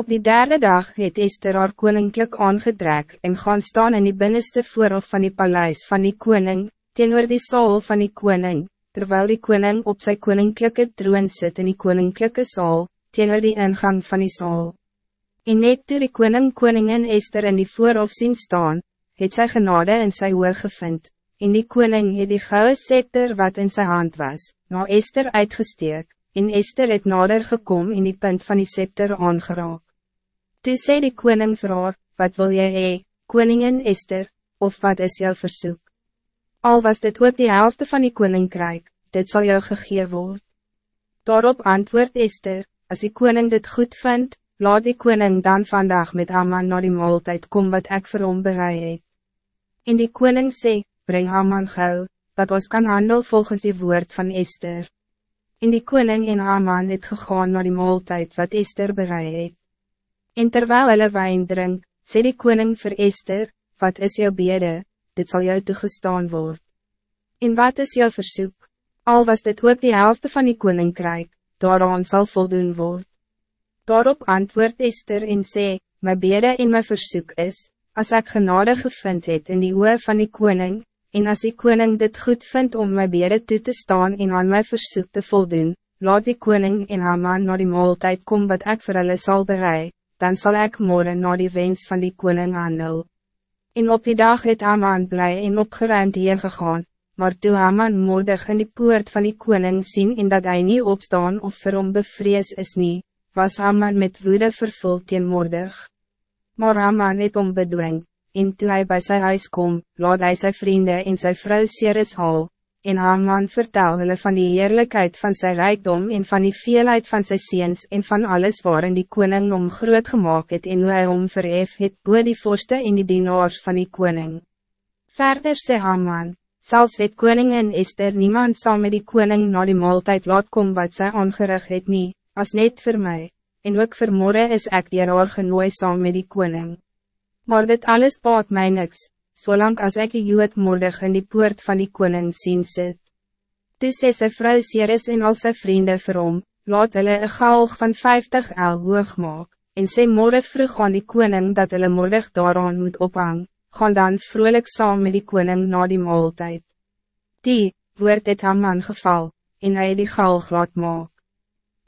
Op die derde dag het Esther haar koninklijk aangedrek en gaan staan in die binnenste voorhof van die paleis van die koning, teenoor die saal van die koning, terwijl die koning op zijn koninklijke troon zit in die koninklijke saal, teenoor die ingang van die saal. En net toe die koning koningin Esther in die voorhof zien staan, het sy genade in sy oor gevind, en die koning het die gouden scepter wat in zijn hand was, na Esther uitgesteek, en Esther het nader gekom in die punt van die scepter aangeraak. Toe sê die koning vir haar, wat wil jy hee, koningin Esther, of wat is jouw verzoek? Al was dit ook die helft van die koninkrijk, dit zal jou gegee word. Daarop antwoord Esther, als die koning dit goed vindt, laat die koning dan vandaag met Haman naar die maaltijd kom wat ik vir hom bereid het. En die koning sê, breng Haman gauw, wat ons kan handel volgens die woord van Esther. En die koning en Haman het gegaan naar die maaltijd wat Esther bereid het. En terwijl hulle wijn drink, sê die koning vir Esther, wat is jouw bede, dit zal jou toegestaan worden. En wat is jouw verzoek? Al was dit ook die helft van die koninkrijk, daaraan zal voldoen worden. Daarop antwoord Esther en sê, my bede en my verzoek is, als ik genade gevind het in die oe van die koning, En als die koning dit goed vindt om my bede toe te staan en aan my versoek te voldoen, laat die koning en Haman na die maaltijd kom wat ik voor hulle sal bereid, dan zal ik morgen na die wens van die koning handel. En op die dag het Haman blij en opgeruimd hier gegaan, maar toe Haman moordig in die poort van die koning zien en dat hij niet opstaan of vir hom bevrees is nie, was Haman met woede vervuld teen moordig. Maar Haman het om bedwing, en toe hy by sy huis kom, laat hy sy vrienden en sy vrou Ceres haal, en Haman vertel hulle van die heerlijkheid van zijn rijkdom en van die veelheid van sy seens en van alles waarin die koning om groot gemaakt het en hoe hy om verhef het boe die vorste en die dienaars van die koning. Verder sê Haman, zelfs het koningin Esther niemand saam met die koning na die maaltijd laat kom wat sy aangerig het nie, as net voor mij, en ook vir morgen is ek dier haar genooi saam met die koning. Maar dit alles baat mij niks, zolang als ik die jood moordig in die poort van die koning zien zit. Toe sê sy vrou Ceres en al sy vriende vir hom, laat hulle een galg van 50 el hoog maak, en sê morgen vroeg aan die koning dat hulle moordig daaraan moet ophang, gaan dan vrolijk saam met die koning na die maaltijd. Die, woord het aan man geval, en hy die galg laat maak.